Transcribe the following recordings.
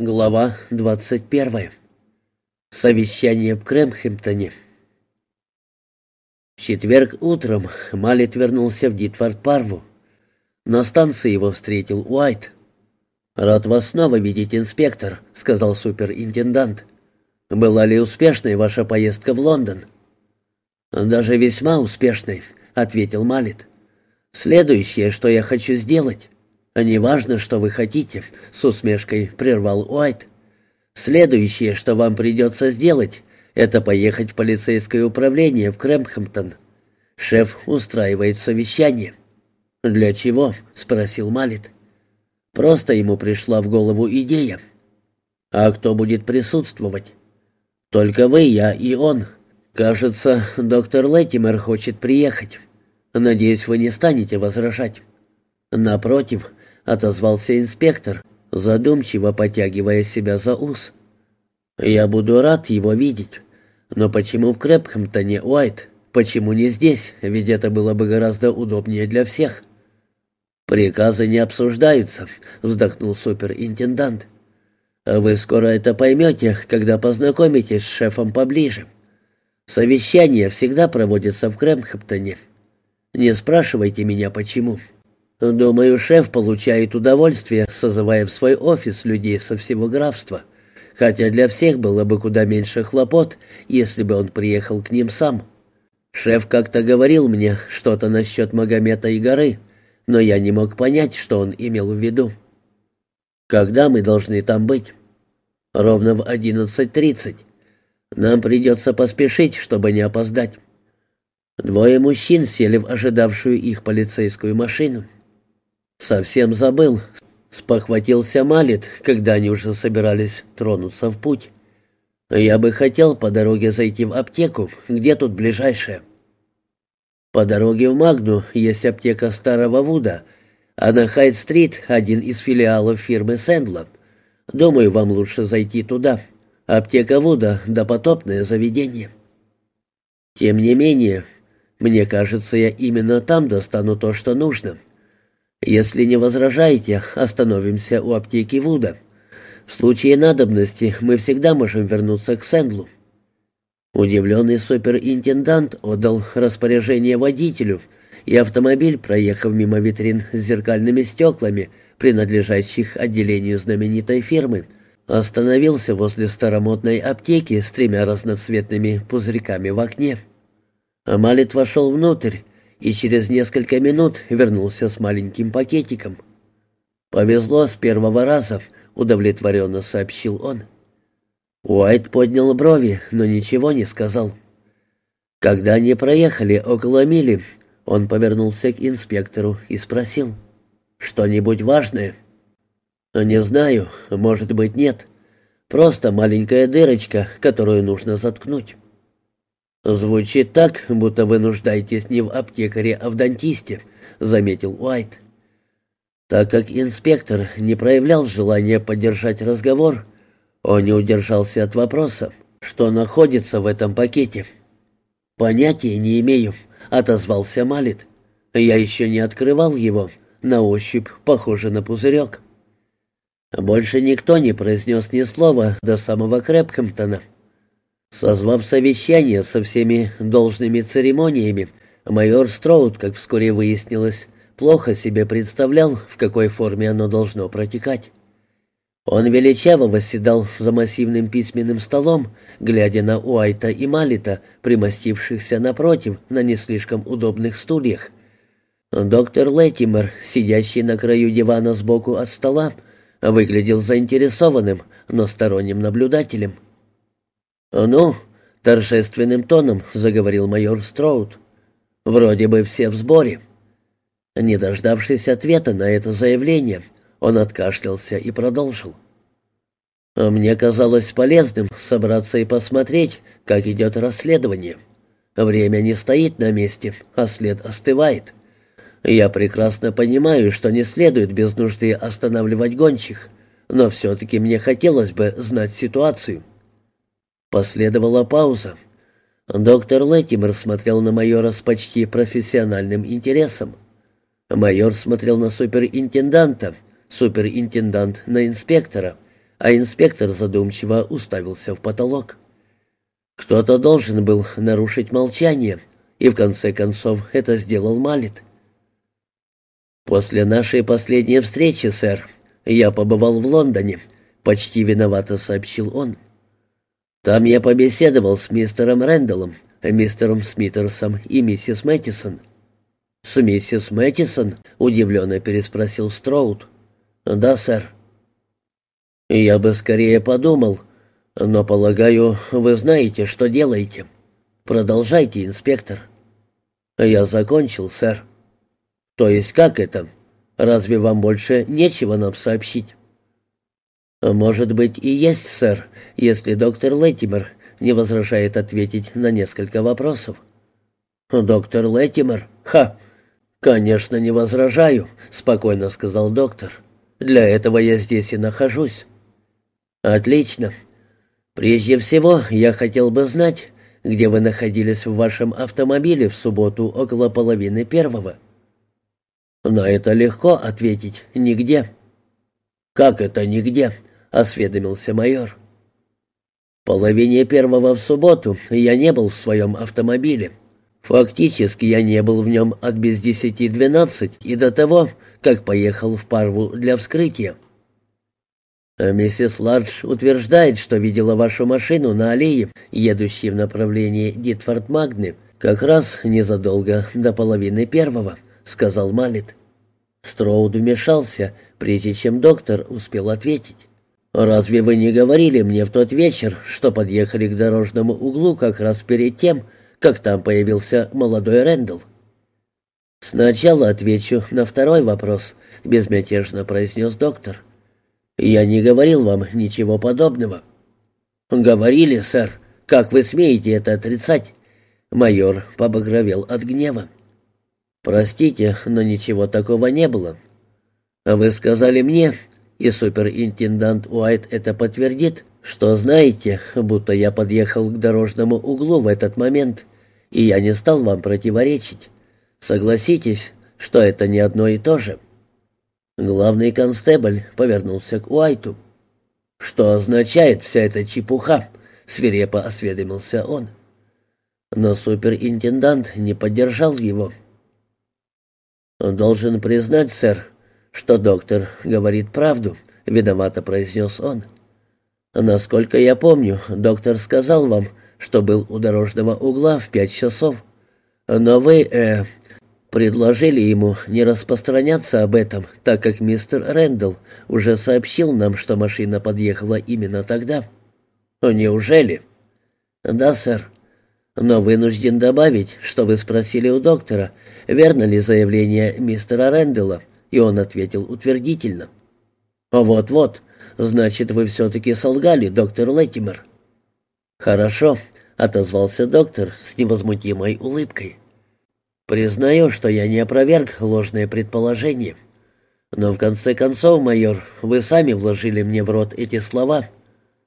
Глава 21. Совещание в Кремхэмптоне. В четверг утром Малет вернулся в Дитвард-Парву. На станции его встретил Уайт. «Рад вас снова видеть, инспектор», — сказал суперинтендант. «Была ли успешной ваша поездка в Лондон?» «Даже весьма успешной», — ответил Малет. «Следующее, что я хочу сделать...» «Неважно, что вы хотите», — с усмешкой прервал Уайт. «Следующее, что вам придется сделать, это поехать в полицейское управление в Крэмпхэмптон. Шеф устраивает совещание». «Для чего?» — спросил Малит. «Просто ему пришла в голову идея». «А кто будет присутствовать?» «Только вы, я и он. Кажется, доктор Леттимер хочет приехать. Надеюсь, вы не станете возражать». «Напротив», отозвался инспектор, задумчиво потягивая себя за ус. «Я буду рад его видеть. Но почему в Крэпхэмптоне, Уайт? Почему не здесь? Ведь это было бы гораздо удобнее для всех». «Приказы не обсуждаются», — вздохнул суперинтендант. «Вы скоро это поймете, когда познакомитесь с шефом поближе. Совещание всегда проводится в Крэмхэмптоне. Не спрашивайте меня, почему». Думаю, шеф получает удовольствие, созывая в свой офис людей со всего графства. Хотя для всех было бы куда меньше хлопот, если бы он приехал к ним сам. Шеф как-то говорил мне что-то насчет Магомета и горы, но я не мог понять, что он имел в виду. Когда мы должны там быть? Ровно в 11.30. Нам придется поспешить, чтобы не опоздать. Двое мужчин сели в ожидавшую их полицейскую машину. «Совсем забыл», — спохватился Малит, когда они уже собирались тронуться в путь. «Я бы хотел по дороге зайти в аптеку. Где тут ближайшая?» «По дороге в Магну есть аптека Старого Вуда, а на Хайт-стрит один из филиалов фирмы Сэндла. Думаю, вам лучше зайти туда. Аптека Вуда — допотопное заведение». «Тем не менее, мне кажется, я именно там достану то, что нужно». Если не возражаете, остановимся у аптеки Вуда. В случае надобности мы всегда можем вернуться к Сэндлу». Удивленный суперинтендант отдал распоряжение водителю, и автомобиль, проехав мимо витрин с зеркальными стеклами, принадлежащих отделению знаменитой фирмы, остановился возле старомодной аптеки с тремя разноцветными пузырьками в окне. Амалит вошел внутрь и через несколько минут вернулся с маленьким пакетиком. «Повезло с первого раза», — удовлетворенно сообщил он. Уайт поднял брови, но ничего не сказал. Когда они проехали около мили, он повернулся к инспектору и спросил. «Что-нибудь важное?» «Не знаю, может быть, нет. Просто маленькая дырочка, которую нужно заткнуть». «Звучит так, будто вы нуждаетесь не в аптекаре, а в дантисте», — заметил Уайт. Так как инспектор не проявлял желания поддержать разговор, он не удержался от вопроса, что находится в этом пакете. «Понятия не имею», — отозвался Малит. «Я еще не открывал его, на ощупь похоже на пузырек». Больше никто не произнес ни слова до самого Крэпхэмптона. Созвав совещание со всеми должными церемониями, майор Строуд, как вскоре выяснилось, плохо себе представлял, в какой форме оно должно протекать. Он величаво восседал за массивным письменным столом, глядя на Уайта и Малита, примостившихся напротив на не слишком удобных стульях. Доктор Леттимер, сидящий на краю дивана сбоку от стола, выглядел заинтересованным, но сторонним наблюдателем. «Ну», — торжественным тоном заговорил майор Строуд, — «вроде бы все в сборе». Не дождавшись ответа на это заявление, он откашлялся и продолжил. «Мне казалось полезным собраться и посмотреть, как идет расследование. Время не стоит на месте, а след остывает. Я прекрасно понимаю, что не следует без нужды останавливать гончих, но все-таки мне хотелось бы знать ситуацию». Последовала пауза. Доктор Леттимер смотрел на майора с почти профессиональным интересом. Майор смотрел на суперинтенданта, суперинтендант на инспектора, а инспектор задумчиво уставился в потолок. Кто-то должен был нарушить молчание, и в конце концов это сделал Малит. «После нашей последней встречи, сэр, я побывал в Лондоне», — почти виновато сообщил он. «Там я побеседовал с мистером Рэндаллом, мистером Смитерсом и миссис Мэттисон». «С миссис Мэттисон?» — удивленно переспросил Строуд. «Да, сэр». «Я бы скорее подумал, но, полагаю, вы знаете, что делаете. Продолжайте, инспектор». «Я закончил, сэр». «То есть как это? Разве вам больше нечего нам сообщить?» «Может быть и есть, сэр, если доктор Леттимер не возражает ответить на несколько вопросов». «Доктор Леттимер? Ха! Конечно, не возражаю», — спокойно сказал доктор. «Для этого я здесь и нахожусь». «Отлично. Прежде всего, я хотел бы знать, где вы находились в вашем автомобиле в субботу около половины первого». На это легко ответить «нигде». «Как это нигде?» — осведомился майор. «Половине первого в субботу я не был в своем автомобиле. Фактически я не был в нем от без десяти двенадцать и до того, как поехал в Парву для вскрытия. Миссис Ладж утверждает, что видела вашу машину на аллее, едущей в направлении Дитфорд-Магны, как раз незадолго до половины первого», — сказал Малит. Строуд вмешался, прежде чем доктор успел ответить. «Разве вы не говорили мне в тот вечер, что подъехали к дорожному углу как раз перед тем, как там появился молодой Рэндалл?» «Сначала отвечу на второй вопрос», — безмятежно произнес доктор. «Я не говорил вам ничего подобного». «Говорили, сэр. Как вы смеете это отрицать?» Майор побагровел от гнева. «Простите, но ничего такого не было. А вы сказали мне, и суперинтендант Уайт это подтвердит, что знаете, будто я подъехал к дорожному углу в этот момент, и я не стал вам противоречить. Согласитесь, что это не одно и то же». Главный констебль повернулся к Уайту. «Что означает вся эта чепуха?» — свирепо осведомился он. Но суперинтендант не поддержал его. «Должен признать, сэр, что доктор говорит правду», — виновато произнес он. «Насколько я помню, доктор сказал вам, что был у дорожного угла в пять часов. Но вы, э, предложили ему не распространяться об этом, так как мистер Рэндалл уже сообщил нам, что машина подъехала именно тогда». «Неужели?» «Да, сэр но вынужден добавить, что вы спросили у доктора, верно ли заявление мистера Рэндалла, и он ответил утвердительно. «Вот-вот, значит, вы все-таки солгали, доктор Леттимер». «Хорошо», — отозвался доктор с невозмутимой улыбкой. «Признаю, что я не опроверг ложное предположение. Но в конце концов, майор, вы сами вложили мне в рот эти слова.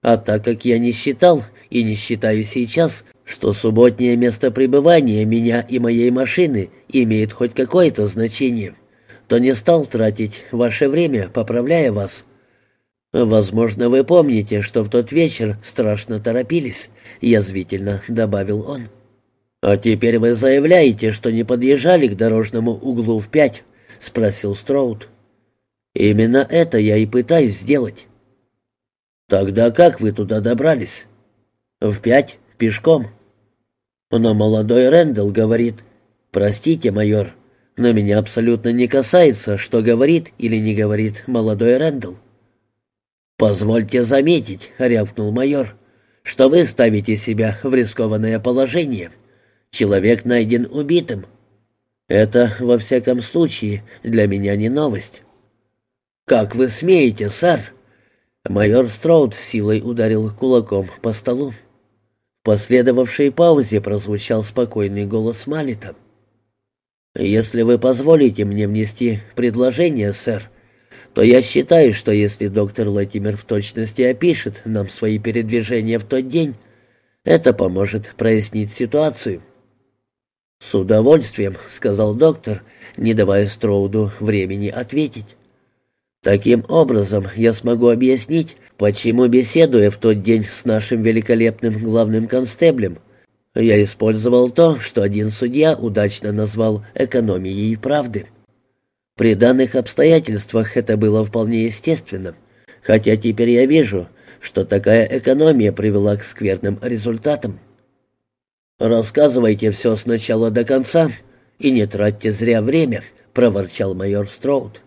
А так как я не считал и не считаю сейчас, что субботнее место пребывания меня и моей машины имеет хоть какое-то значение, то не стал тратить ваше время, поправляя вас. Возможно, вы помните, что в тот вечер страшно торопились, язвительно добавил он. А теперь вы заявляете, что не подъезжали к дорожному углу в пять, спросил Строуд. Именно это я и пытаюсь сделать. Тогда как вы туда добрались? В пять, пешком. Но молодой Рэндалл говорит, «Простите, майор, но меня абсолютно не касается, что говорит или не говорит молодой Рэндалл». «Позвольте заметить», — рявкнул майор, «что вы ставите себя в рискованное положение. Человек найден убитым. Это, во всяком случае, для меня не новость». «Как вы смеете, сэр?» Майор Строуд силой ударил кулаком по столу. В последовавшей паузе прозвучал спокойный голос Малита. «Если вы позволите мне внести предложение, сэр, то я считаю, что если доктор Латимер в точности опишет нам свои передвижения в тот день, это поможет прояснить ситуацию». «С удовольствием», — сказал доктор, не давая Строуду времени ответить. «Таким образом я смогу объяснить, Почему, беседуя в тот день с нашим великолепным главным констеблем, я использовал то, что один судья удачно назвал экономией правды. При данных обстоятельствах это было вполне естественно, хотя теперь я вижу, что такая экономия привела к скверным результатам. «Рассказывайте все сначала до конца и не тратьте зря время», — проворчал майор Строуд.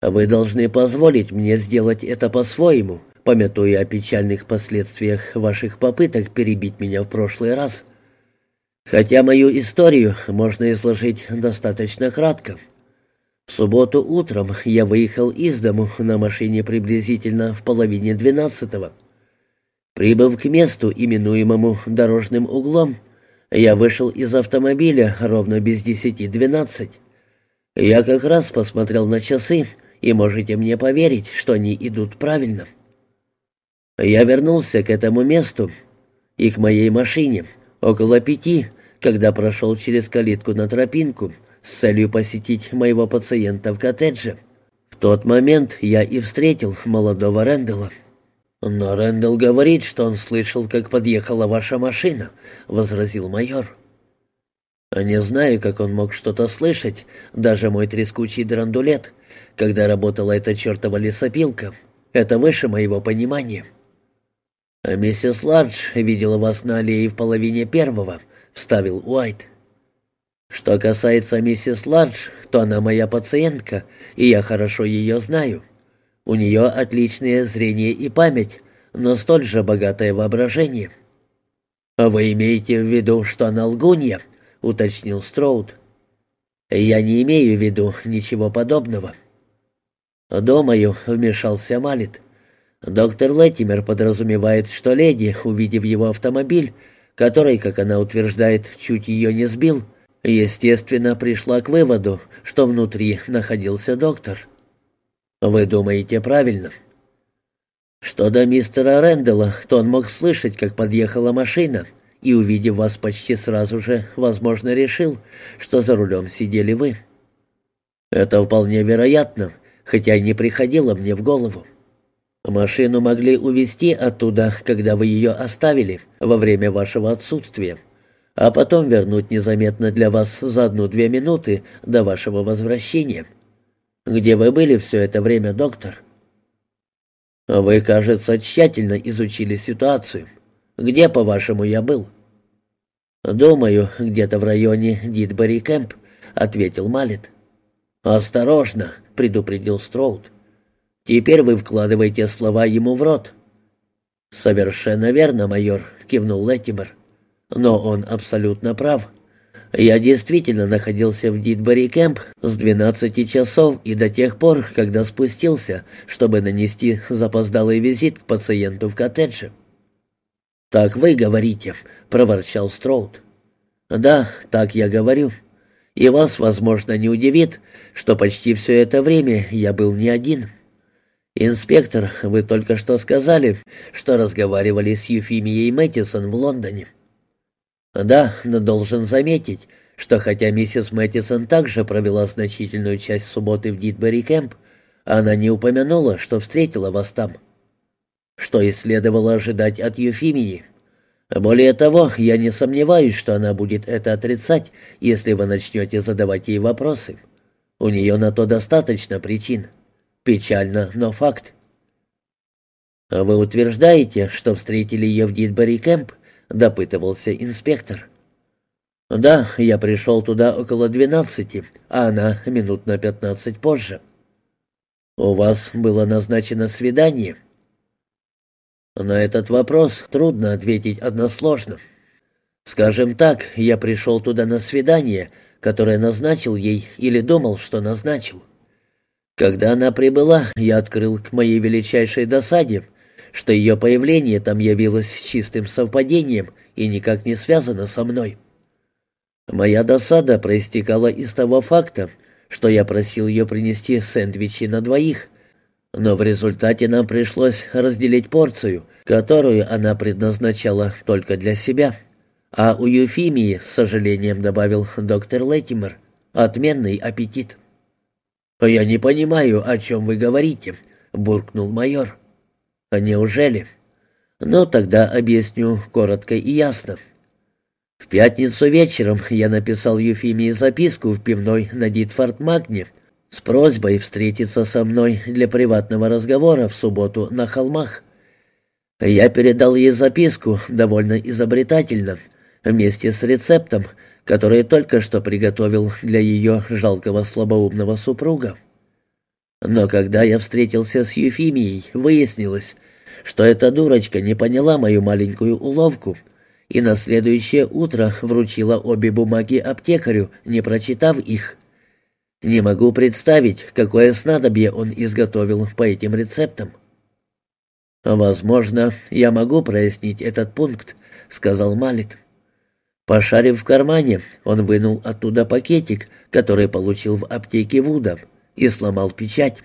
«Вы должны позволить мне сделать это по-своему», пометуя о печальных последствиях ваших попыток перебить меня в прошлый раз. Хотя мою историю можно изложить достаточно кратко. В субботу утром я выехал из дому на машине приблизительно в половине двенадцатого. Прибыв к месту, именуемому дорожным углом, я вышел из автомобиля ровно без десяти двенадцать. Я как раз посмотрел на часы, и можете мне поверить, что они идут правильно. Я вернулся к этому месту и к моей машине около пяти, когда прошел через калитку на тропинку с целью посетить моего пациента в коттедже. В тот момент я и встретил молодого Рэндалла. «Но Рэндалл говорит, что он слышал, как подъехала ваша машина», — возразил майор. «Не знаю, как он мог что-то слышать, даже мой трескучий драндулет, когда работала эта чертова лесопилка. Это выше моего понимания». А «Миссис Ладж видела вас на аллее в половине первого», — вставил Уайт. «Что касается миссис Ладж, то она моя пациентка, и я хорошо ее знаю. У нее отличное зрение и память, но столь же богатое воображение». «А вы имеете в виду, что она лгунья?» — уточнил Строуд. «Я не имею в виду ничего подобного». «Думаю», — вмешался Малит, — Доктор Леттимер подразумевает, что леди, увидев его автомобиль, который, как она утверждает, чуть ее не сбил, естественно, пришла к выводу, что внутри находился доктор. Вы думаете правильно? Что до мистера Рэндалла, то он мог слышать, как подъехала машина, и, увидев вас почти сразу же, возможно, решил, что за рулем сидели вы. Это вполне вероятно, хотя не приходило мне в голову. Машину могли увезти оттуда, когда вы ее оставили, во время вашего отсутствия, а потом вернуть незаметно для вас за одну-две минуты до вашего возвращения. Где вы были все это время, доктор? Вы, кажется, тщательно изучили ситуацию. Где, по-вашему, я был? Думаю, где-то в районе Дитбери Кэмп, ответил Малет. Осторожно, предупредил Строуд. Теперь вы вкладываете слова ему в рот». «Совершенно верно, майор», — кивнул Леттибер. «Но он абсолютно прав. Я действительно находился в Дитбери Кэмп с 12 часов и до тех пор, когда спустился, чтобы нанести запоздалый визит к пациенту в коттедже». «Так вы говорите», — проворчал Строуд. «Да, так я говорю. И вас, возможно, не удивит, что почти все это время я был не один». «Инспектор, вы только что сказали, что разговаривали с Юфимией Мэттисон в Лондоне». «Да, но должен заметить, что хотя миссис Мэттисон также провела значительную часть субботы в Дитбери Кэмп, она не упомянула, что встретила вас там. Что и следовало ожидать от Юфимии. Более того, я не сомневаюсь, что она будет это отрицать, если вы начнете задавать ей вопросы. У нее на то достаточно причин». Печально, но факт. А «Вы утверждаете, что встретили ее в Дитбери Кэмп?» — допытывался инспектор. «Да, я пришел туда около двенадцати, а она минут на пятнадцать позже». «У вас было назначено свидание?» На этот вопрос трудно ответить односложно. Скажем так, я пришел туда на свидание, которое назначил ей или думал, что назначил. Когда она прибыла, я открыл к моей величайшей досаде, что ее появление там явилось чистым совпадением и никак не связано со мной. Моя досада проистекала из того факта, что я просил ее принести сэндвичи на двоих, но в результате нам пришлось разделить порцию, которую она предназначала только для себя. А у Юфимии, с сожалением добавил доктор Леттимер, отменный аппетит. «Я не понимаю, о чем вы говорите», — буркнул майор. Неужели? Ну, тогда объясню коротко и ясно. В пятницу вечером я написал Юфимии записку в пивной на Дитфорд Магне с просьбой встретиться со мной для приватного разговора в субботу на холмах. Я передал ей записку довольно изобретательно, вместе с рецептом, который только что приготовил для ее жалкого слабоумного супруга. Но когда я встретился с Юфимией, выяснилось, что эта дурочка не поняла мою маленькую уловку и на следующее утро вручила обе бумаги аптекарю, не прочитав их. Не могу представить, какое снадобье он изготовил по этим рецептам. «Возможно, я могу прояснить этот пункт», — сказал Малик. Пошарив в кармане, он вынул оттуда пакетик, который получил в аптеке Вуда, и сломал печать.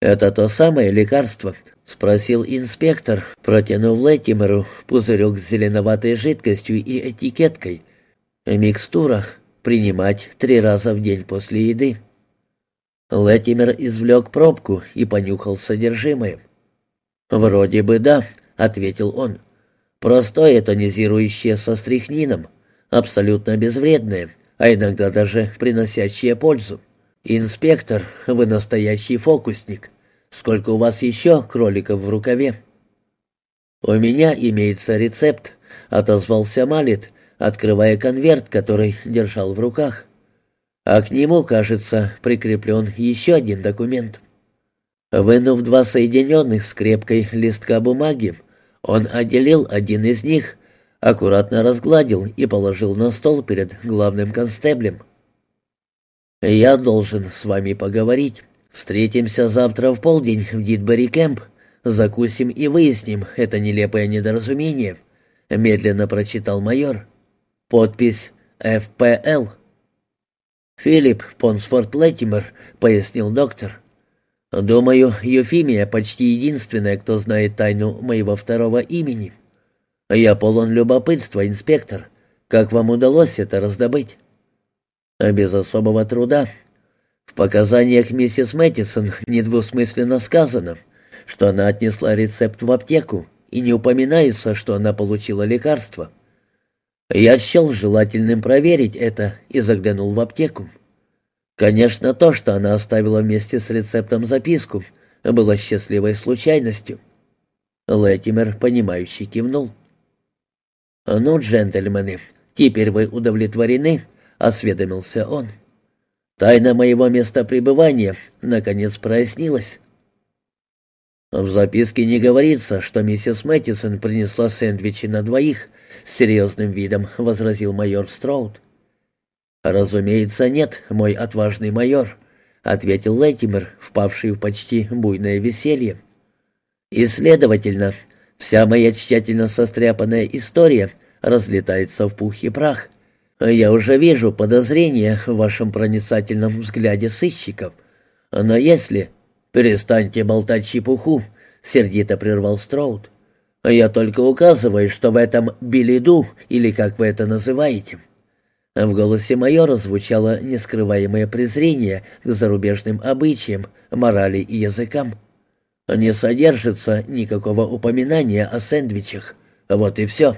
«Это то самое лекарство?» — спросил инспектор, протянув Леттимеру пузырек с зеленоватой жидкостью и этикеткой. «Микстура. Принимать три раза в день после еды». Леттимер извлек пробку и понюхал содержимое. «Вроде бы да», — ответил он. «Простое тонизирующее со стрихнином, абсолютно безвредное, а иногда даже приносящее пользу. Инспектор, вы настоящий фокусник. Сколько у вас еще кроликов в рукаве?» «У меня имеется рецепт», — отозвался Малит, открывая конверт, который держал в руках. А к нему, кажется, прикреплен еще один документ. Вынув два соединенных скрепкой листка бумаги, он отделил один из них, аккуратно разгладил и положил на стол перед главным констеблем. «Я должен с вами поговорить. Встретимся завтра в полдень в Дитбери Кэмп. Закусим и выясним это нелепое недоразумение», — медленно прочитал майор. «Подпись «ФПЛ». «Филипп Понсфорд Леттимер», — пояснил доктор. Думаю, Юфимия почти единственная, кто знает тайну моего второго имени. Я полон любопытства, инспектор. Как вам удалось это раздобыть? Без особого труда. В показаниях миссис Мэттисон недвусмысленно сказано, что она отнесла рецепт в аптеку, и не упоминается, что она получила лекарство. Я счел желательным проверить это и заглянул в аптеку. Конечно, то, что она оставила вместе с рецептом записку, было счастливой случайностью. Лэтимер, понимающий, кивнул. «Ну, джентльмены, теперь вы удовлетворены?» — осведомился он. «Тайна моего места пребывания, наконец, прояснилась». «В записке не говорится, что миссис Мэттисон принесла сэндвичи на двоих», — с серьезным видом возразил майор Строуд. «Разумеется, нет, мой отважный майор», — ответил Лэтимер, впавший в почти буйное веселье. «И, следовательно, вся моя тщательно состряпанная история разлетается в пух и прах. Я уже вижу подозрения в вашем проницательном взгляде сыщиков. Но если...» «Перестаньте болтать чепуху», — сердито прервал Строуд. «Я только указываю, что в этом билиду, или как вы это называете, в голосе майора звучало нескрываемое презрение к зарубежным обычаям, морали и языкам. Не содержится никакого упоминания о сэндвичах. Вот и все.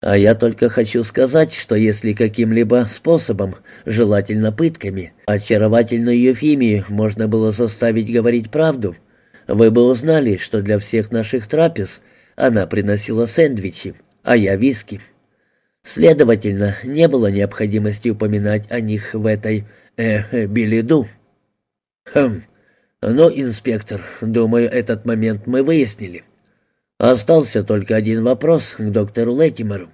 А я только хочу сказать, что если каким-либо способом, желательно пытками, очаровательную Ефимию можно было заставить говорить правду, вы бы узнали, что для всех наших трапез она приносила сэндвичи, а я виски. Следовательно, не было необходимости упоминать о них в этой, э, э билиду. Хм. Но, инспектор, думаю, этот момент мы выяснили. Остался только один вопрос к доктору Леттимеру.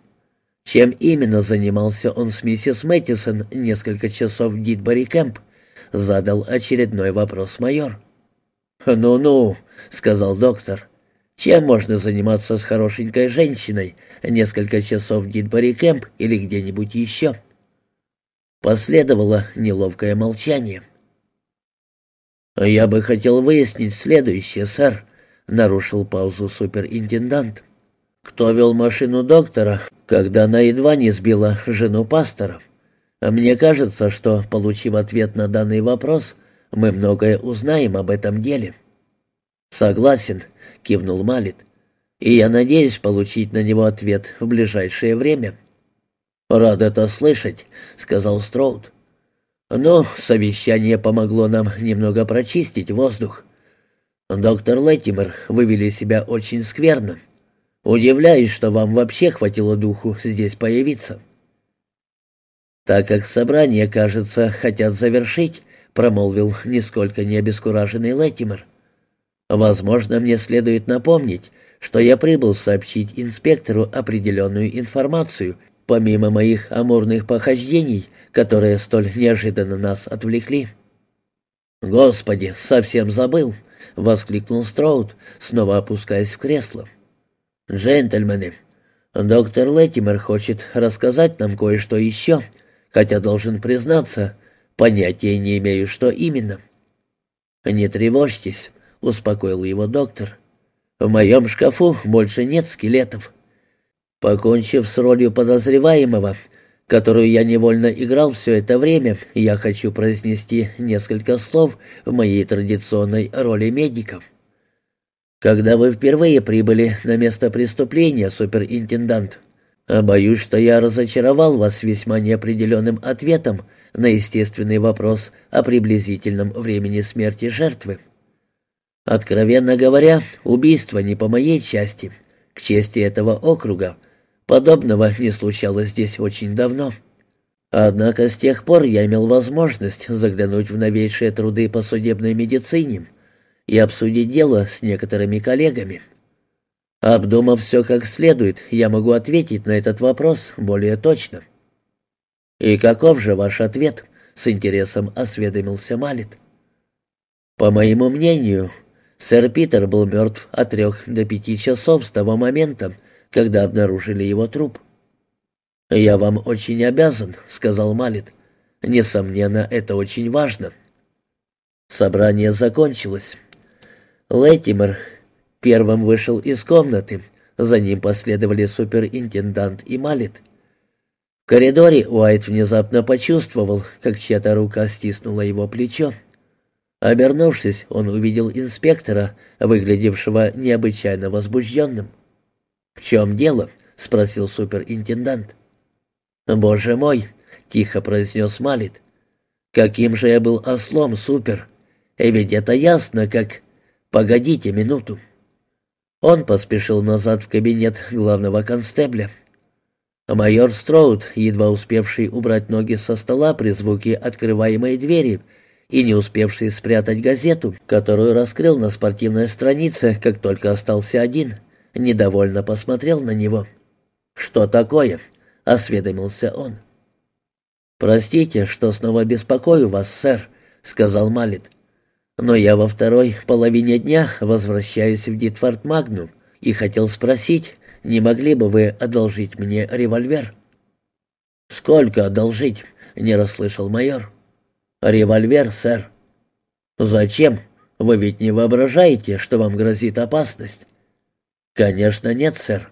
Чем именно занимался он с миссис Мэттисон несколько часов в Дитбори Кэмп? Задал очередной вопрос майор. «Ну-ну», — сказал доктор, чем можно заниматься с хорошенькой женщиной несколько часов в Дитбори Кэмп или где-нибудь еще? Последовало неловкое молчание. «Я бы хотел выяснить следующее, сэр», — нарушил паузу суперинтендант. «Кто вел машину доктора, когда она едва не сбила жену пастора? Мне кажется, что, получив ответ на данный вопрос, мы многое узнаем об этом деле». «Согласен», — кивнул Малит. «И я надеюсь получить на него ответ в ближайшее время». «Рад это слышать», — сказал Строуд. «Но совещание помогло нам немного прочистить воздух. Доктор Леттимер, вы вели себя очень скверно. Удивляюсь, что вам вообще хватило духу здесь появиться». «Так как собрание, кажется, хотят завершить», — промолвил нисколько не обескураженный Леттимер. «Возможно, мне следует напомнить, что я прибыл сообщить инспектору определенную информацию, помимо моих амурных похождений, которые столь неожиданно нас отвлекли». «Господи, совсем забыл!» — воскликнул Строуд, снова опускаясь в кресло. «Джентльмены, доктор Леттимер хочет рассказать нам кое-что еще, хотя, должен признаться, понятия не имею, что именно». «Не тревожьтесь», — успокоил его доктор. «В моем шкафу больше нет скелетов». Покончив с ролью подозреваемого, которую я невольно играл все это время, я хочу произнести несколько слов в моей традиционной роли медика. Когда вы впервые прибыли на место преступления, суперинтендант, боюсь, что я разочаровал вас весьма неопределенным ответом на естественный вопрос о приблизительном времени смерти жертвы. Откровенно говоря, убийство не по моей части, к чести этого округа, Подобного не случалось здесь очень давно. Однако с тех пор я имел возможность заглянуть в новейшие труды по судебной медицине и обсудить дело с некоторыми коллегами. Обдумав все как следует, я могу ответить на этот вопрос более точно. «И каков же ваш ответ?» — с интересом осведомился Малит. «По моему мнению, сэр Питер был мертв от трех до пяти часов с того момента, когда обнаружили его труп. «Я вам очень обязан», — сказал Малит. «Несомненно, это очень важно». Собрание закончилось. Леттимер первым вышел из комнаты, за ним последовали суперинтендант и Малит. В коридоре Уайт внезапно почувствовал, как чья-то рука стиснула его плечо. Обернувшись, он увидел инспектора, выглядевшего необычайно возбужденным. «В чем дело?» — спросил суперинтендант. «Боже мой!» — тихо произнес Малит. «Каким же я был ослом, супер! Ведь это ясно, как... Погодите минуту!» Он поспешил назад в кабинет главного констебля. Майор Строуд, едва успевший убрать ноги со стола при звуке открываемой двери и не успевший спрятать газету, которую раскрыл на спортивной странице, как только остался один, недовольно посмотрел на него. «Что такое?» — осведомился он. «Простите, что снова беспокою вас, сэр», — сказал Малит. «Но я во второй половине дня возвращаюсь в Дитфорд Магнум и хотел спросить, не могли бы вы одолжить мне револьвер?» «Сколько одолжить?» — не расслышал майор. «Револьвер, сэр». «Зачем? Вы ведь не воображаете, что вам грозит опасность?» «Конечно нет, сэр.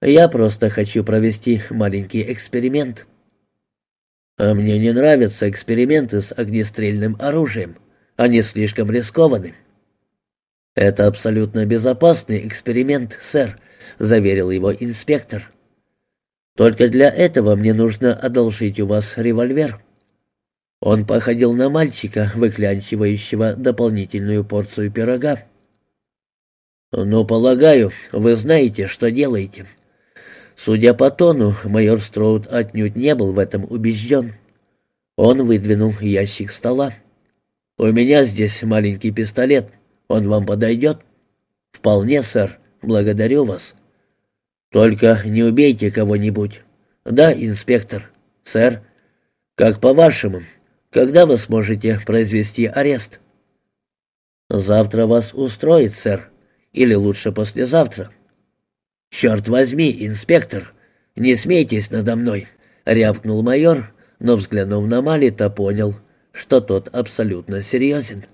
Я просто хочу провести маленький эксперимент». «А мне не нравятся эксперименты с огнестрельным оружием. Они слишком рискованы». «Это абсолютно безопасный эксперимент, сэр», — заверил его инспектор. «Только для этого мне нужно одолжить у вас револьвер». Он походил на мальчика, выклянчивающего дополнительную порцию пирога. «Ну, полагаю, вы знаете, что делаете». Судя по тону, майор Строуд отнюдь не был в этом убежден. Он выдвинул ящик стола. «У меня здесь маленький пистолет. Он вам подойдет?» «Вполне, сэр. Благодарю вас». «Только не убейте кого-нибудь». «Да, инспектор». «Сэр, как по-вашему, когда вы сможете произвести арест?» «Завтра вас устроит, сэр», или лучше послезавтра. «Черт возьми, инспектор, не смейтесь надо мной!» — рявкнул майор, но, взглянув на Малита, понял, что тот абсолютно серьезен.